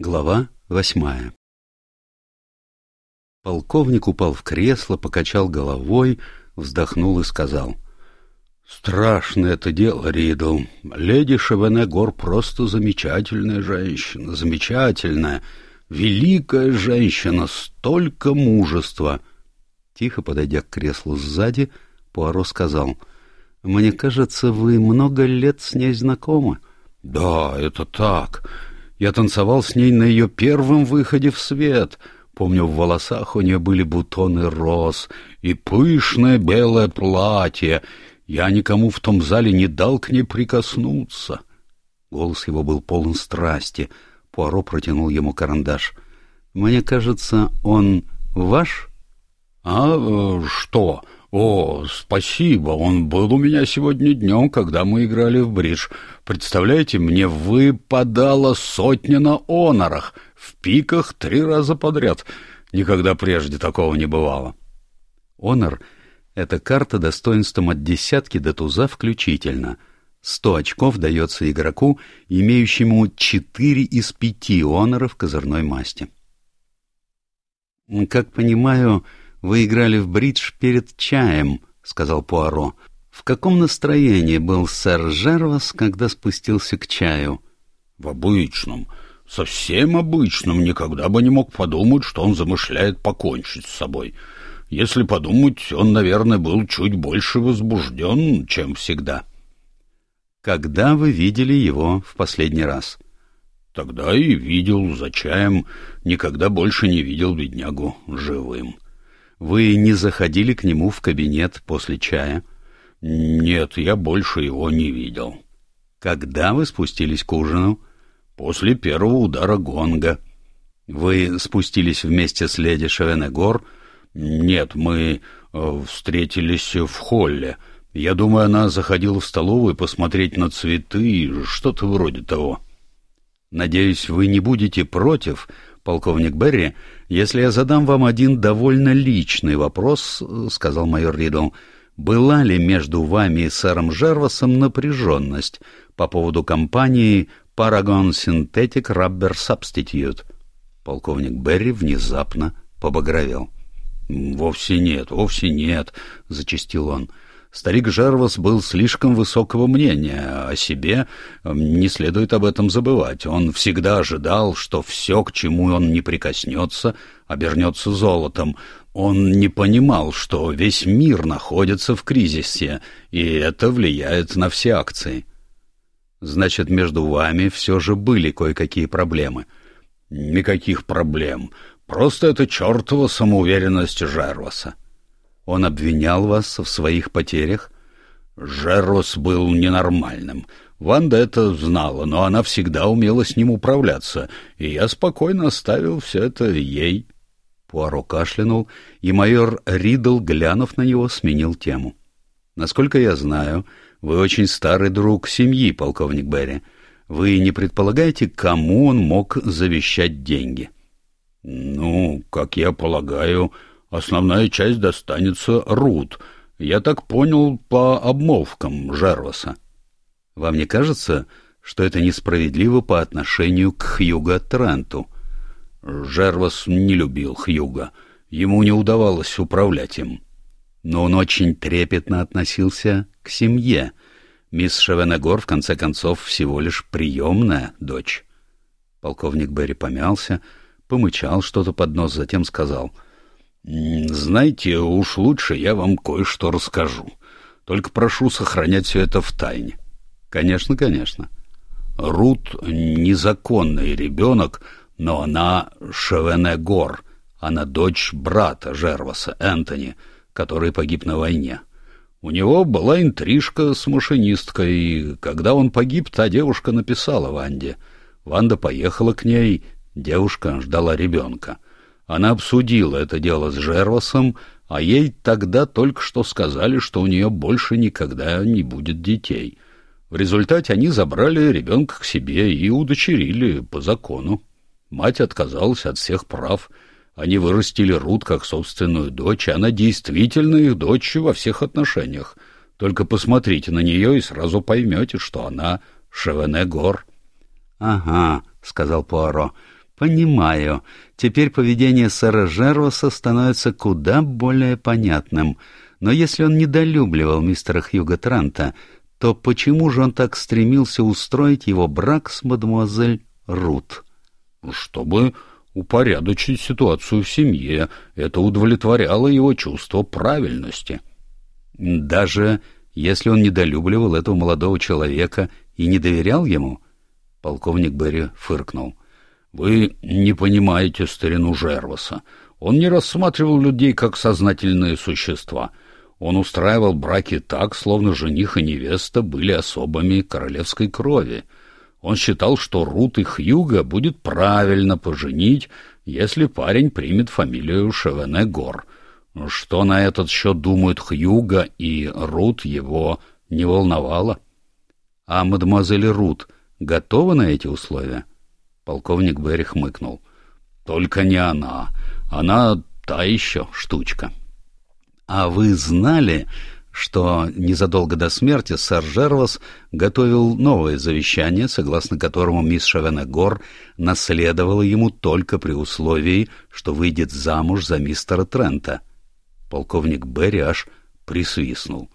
Глава восьмая Полковник упал в кресло, покачал головой, вздохнул и сказал. — Страшное это дело, Ридл. Леди Шевенегор просто замечательная женщина, замечательная, великая женщина, столько мужества. Тихо подойдя к креслу сзади, Пуаро сказал. — Мне кажется, вы много лет с ней знакомы. — Да, это так. Я танцевал с ней на ее первом выходе в свет. Помню, в волосах у нее были бутоны роз и пышное белое платье. Я никому в том зале не дал к ней прикоснуться. Голос его был полон страсти. Пуаро протянул ему карандаш. «Мне кажется, он ваш?» «А э, что?» «О, спасибо, он был у меня сегодня днем, когда мы играли в бридж. Представляете, мне выпадала сотня на онорах, в пиках три раза подряд. Никогда прежде такого не бывало». Онор — это карта достоинством от десятки до туза включительно. Сто очков дается игроку, имеющему четыре из пяти оноров козырной масти. Как понимаю, вы играли в бридж перед чаем», — сказал Пуаро. «В каком настроении был сэр Жервас, когда спустился к чаю?» «В обычном, совсем обычном. Никогда бы не мог подумать, что он замышляет покончить с собой. Если подумать, он, наверное, был чуть больше возбужден, чем всегда». «Когда вы видели его в последний раз?» «Тогда и видел за чаем. Никогда больше не видел беднягу живым». Вы не заходили к нему в кабинет после чая? Нет, я больше его не видел. Когда вы спустились к ужину? После первого удара гонга. Вы спустились вместе с леди Шевенегор? Нет, мы э, встретились в холле. Я думаю, она заходила в столовую посмотреть на цветы и что-то вроде того. Надеюсь, вы не будете против, полковник Берри, если я задам вам один довольно личный вопрос, — сказал майор Ридл, — была ли между вами и сэром Жервасом напряженность по поводу компании Paragon Synthetic Rubber Substitute? Полковник Берри внезапно побагровел. — Вовсе нет, вовсе нет, — зачастил он. — Старик Жервас был слишком высокого мнения о себе, не следует об этом забывать. Он всегда ожидал, что все, к чему он не прикоснется, обернется золотом. Он не понимал, что весь мир находится в кризисе, и это влияет на все акции. Значит, между вами все же были кое-какие проблемы. Никаких проблем. Просто это чертова самоуверенность Жерваса. Он обвинял вас в своих потерях? Жерос был ненормальным. Ванда это знала, но она всегда умела с ним управляться, и я спокойно оставил все это ей. Пуаро кашлянул, и майор Ридл, глянув на него, сменил тему. «Насколько я знаю, вы очень старый друг семьи, полковник Берри. Вы не предполагаете, кому он мог завещать деньги?» «Ну, как я полагаю, Основная часть достанется Рут. Я так понял по обмолвкам Жерваса. Вам не кажется, что это несправедливо по отношению к Хьюго Тренту? Жервас не любил Хьюга. Ему не удавалось управлять им. Но он очень трепетно относился к семье. Мисс Шевенегор, в конце концов, всего лишь приемная дочь. Полковник Берри помялся, помычал что-то под нос, затем сказал — знаете, уж лучше я вам кое-что расскажу. Только прошу сохранять все это в тайне. Конечно, конечно. Рут — незаконный ребенок, но она Шевенегор. Она дочь брата Жерваса, Энтони, который погиб на войне. У него была интрижка с машинисткой, и когда он погиб, та девушка написала Ванде. Ванда поехала к ней, девушка ждала ребенка — она обсудила это дело с Жервасом, а ей тогда только что сказали, что у нее больше никогда не будет детей. В результате они забрали ребенка к себе и удочерили по закону. Мать отказалась от всех прав. Они вырастили Рут как собственную дочь, и она действительно их дочь во всех отношениях. Только посмотрите на нее и сразу поймете, что она Шевене Гор. — Ага, — сказал Пуаро, — Понимаю. Теперь поведение сэра Жерваса становится куда более понятным. Но если он недолюбливал мистера Хьюга Транта, то почему же он так стремился устроить его брак с мадемуазель Рут? Чтобы упорядочить ситуацию в семье. Это удовлетворяло его чувство правильности. Даже если он недолюбливал этого молодого человека и не доверял ему? Полковник Берри фыркнул. Вы не понимаете старину Жерваса. Он не рассматривал людей как сознательные существа. Он устраивал браки так, словно жених и невеста были особами королевской крови. Он считал, что Рут и Хьюга будет правильно поженить, если парень примет фамилию Шевене-Гор. Что на этот счет думают Хьюга и Рут, его не волновало. А мадемуазель Рут готова на эти условия? Полковник Берри хмыкнул. Только не она. Она та еще штучка. А вы знали, что незадолго до смерти сэр Жервас готовил новое завещание, согласно которому мисс Шавенегор наследовала ему только при условии, что выйдет замуж за мистера Трента. Полковник Берри аж присвистнул.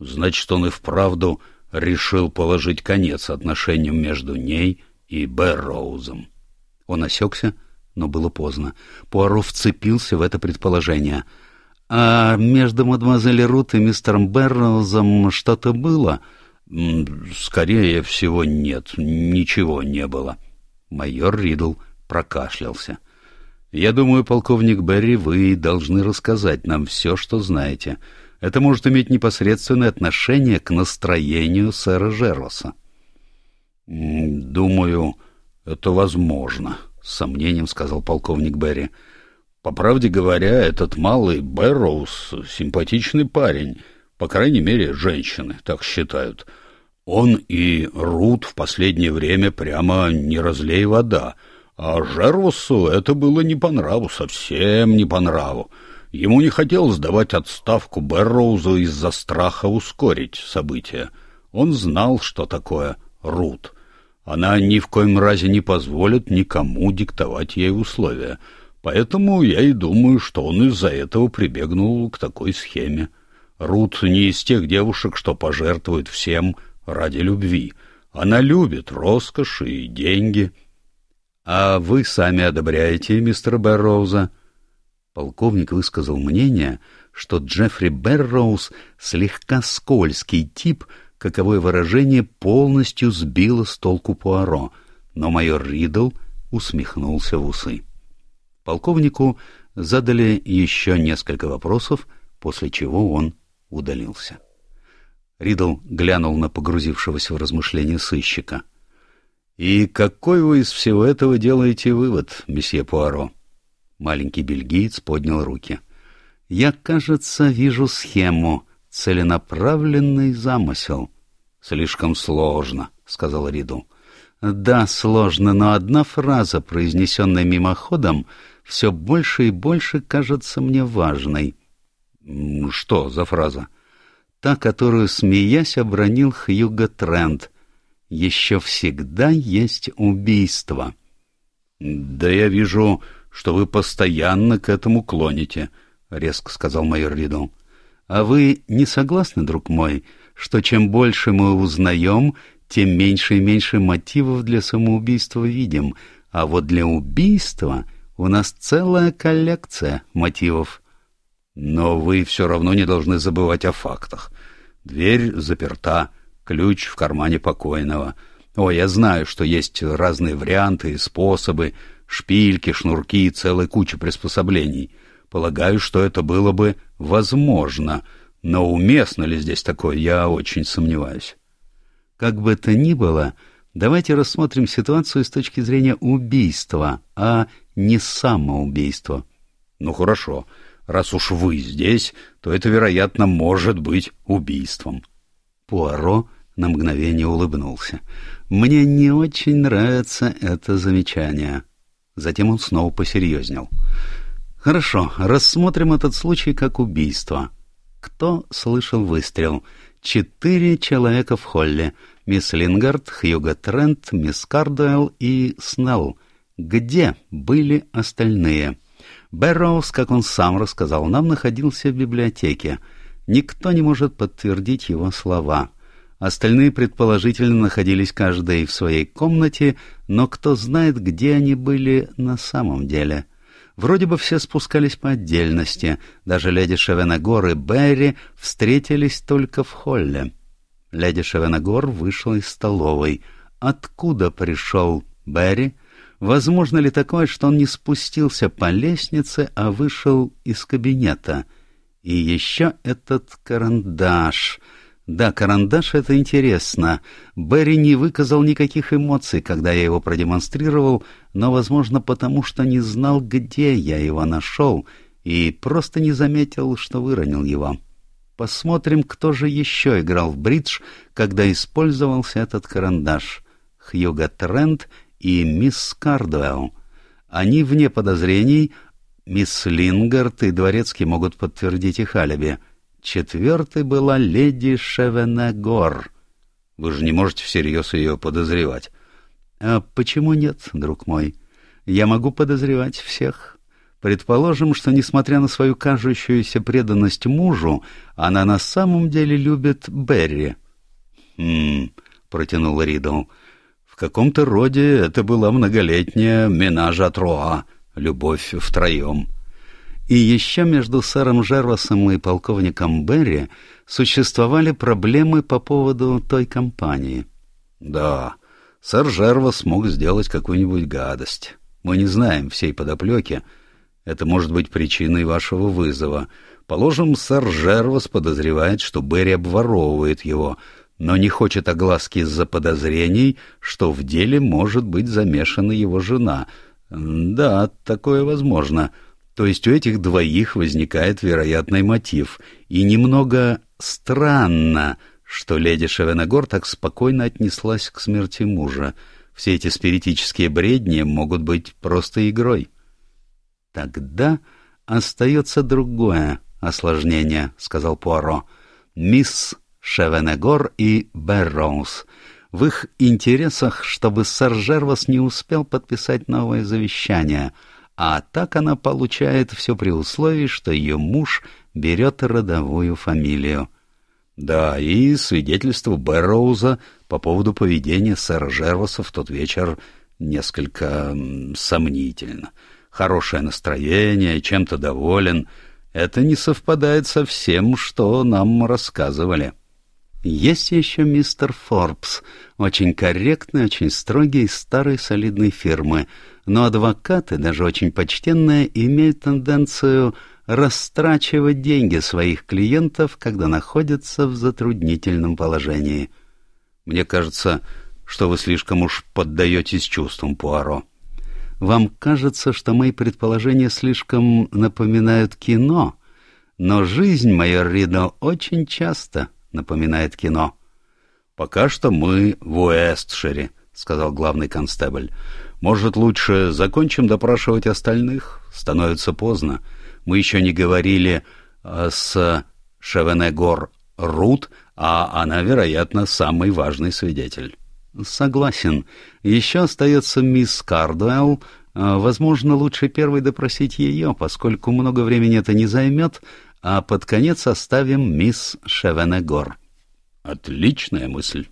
Значит, он и вправду решил положить конец отношениям между ней и Бэрроузом. Он осекся, но было поздно. Пуаро вцепился в это предположение. «А между мадемуазель Рут и мистером Бэрроузом что-то было?» «Скорее всего, нет, ничего не было». Майор Ридл прокашлялся. «Я думаю, полковник Берри, вы должны рассказать нам все, что знаете. Это может иметь непосредственное отношение к настроению сэра Жероса». «Думаю, это возможно», — с сомнением сказал полковник Берри. «По правде говоря, этот малый Бэрроуз — симпатичный парень. По крайней мере, женщины так считают. Он и Рут в последнее время прямо не разлей вода, а Жервусу это было не по нраву, совсем не по нраву. Ему не хотелось давать отставку Бэрроузу из-за страха ускорить события. Он знал, что такое Рут — она ни в коем разе не позволит никому диктовать ей условия. Поэтому я и думаю, что он из-за этого прибегнул к такой схеме. Рут не из тех девушек, что пожертвуют всем ради любви. Она любит роскошь и деньги. — А вы сами одобряете мистера Берроуза? Полковник высказал мнение, что Джеффри Берроуз слегка скользкий тип — каковое выражение полностью сбило с толку Пуаро, но майор Ридл усмехнулся в усы. Полковнику задали еще несколько вопросов, после чего он удалился. Ридл глянул на погрузившегося в размышления сыщика. — И какой вы из всего этого делаете вывод, месье Пуаро? Маленький бельгиец поднял руки. — Я, кажется, вижу схему — целенаправленный замысел. — Слишком сложно, — сказал Риду. — Да, сложно, но одна фраза, произнесенная мимоходом, все больше и больше кажется мне важной. — Что за фраза? — Та, которую, смеясь, обронил Хьюго Трент. «Еще всегда есть убийство». «Да я вижу, что вы постоянно к этому клоните», — резко сказал майор Ридл. А вы не согласны, друг мой, что чем больше мы узнаем, тем меньше и меньше мотивов для самоубийства видим, а вот для убийства у нас целая коллекция мотивов. Но вы все равно не должны забывать о фактах. Дверь заперта, ключ в кармане покойного. О, я знаю, что есть разные варианты и способы, шпильки, шнурки и целая куча приспособлений. Полагаю, что это было бы возможно, но уместно ли здесь такое, я очень сомневаюсь. Как бы то ни было, давайте рассмотрим ситуацию с точки зрения убийства, а не самоубийства. Ну хорошо, раз уж вы здесь, то это, вероятно, может быть убийством. Пуаро на мгновение улыбнулся. Мне не очень нравится это замечание. Затем он снова посерьезнел. Хорошо, рассмотрим этот случай как убийство. Кто слышал выстрел? Четыре человека в холле. Мисс Лингард, Хьюго Трент, мисс Кардуэлл и Снелл. Где были остальные? Бэрроуз, как он сам рассказал, нам находился в библиотеке. Никто не может подтвердить его слова. Остальные, предположительно, находились каждый в своей комнате, но кто знает, где они были на самом деле. Вроде бы все спускались по отдельности, даже леди Шевенагор и Берри встретились только в холле. Леди Шевенагор вышла из столовой. Откуда пришел Берри? Возможно ли такое, что он не спустился по лестнице, а вышел из кабинета? И еще этот карандаш. Да, карандаш — это интересно. Берри не выказал никаких эмоций, когда я его продемонстрировал, но, возможно, потому что не знал, где я его нашел, и просто не заметил, что выронил его. Посмотрим, кто же еще играл в бридж, когда использовался этот карандаш. Хьюго Трент и мисс Кардуэлл. Они вне подозрений, мисс Лингард и Дворецкий могут подтвердить их алиби. Четвертой была леди Шевенегор. Вы же не можете всерьез ее подозревать. А почему нет, друг мой? Я могу подозревать всех. Предположим, что, несмотря на свою кажущуюся преданность мужу, она на самом деле любит Берри. «Хм...» — протянул Ридл каком-то роде это была многолетняя менажа троа, любовь втроем. И еще между сэром Жервасом и полковником Берри существовали проблемы по поводу той компании. Да, сэр Жервас мог сделать какую-нибудь гадость. Мы не знаем всей подоплеки. Это может быть причиной вашего вызова. Положим, сэр Жервас подозревает, что Берри обворовывает его — но не хочет огласки из-за подозрений, что в деле может быть замешана его жена. Да, такое возможно. То есть у этих двоих возникает вероятный мотив. И немного странно, что леди Шевенегор так спокойно отнеслась к смерти мужа. Все эти спиритические бредни могут быть просто игрой. Тогда остается другое осложнение, — сказал Пуаро. Мисс Шевенегор и Берроуз. В их интересах, чтобы сэр Жервас не успел подписать новое завещание, а так она получает все при условии, что ее муж берет родовую фамилию. Да, и свидетельство Берроуза по поводу поведения сэра Жерваса в тот вечер несколько сомнительно. Хорошее настроение, чем-то доволен. Это не совпадает со всем, что нам рассказывали. Есть еще мистер Форбс, очень корректный, очень строгий, старой солидной фирмы, но адвокаты, даже очень почтенные, имеют тенденцию растрачивать деньги своих клиентов, когда находятся в затруднительном положении. Мне кажется, что вы слишком уж поддаетесь чувствам, Пуаро. Вам кажется, что мои предположения слишком напоминают кино, но жизнь, майор Ридо, очень часто напоминает кино. «Пока что мы в Уэстшире», — сказал главный констебль. «Может, лучше закончим допрашивать остальных? Становится поздно. Мы еще не говорили э, с Шевенегор Рут, а она, вероятно, самый важный свидетель». «Согласен. Еще остается мисс Кардуэлл. Э, возможно, лучше первой допросить ее, поскольку много времени это не займет, а под конец оставим мисс Шевенегор. Отличная мысль.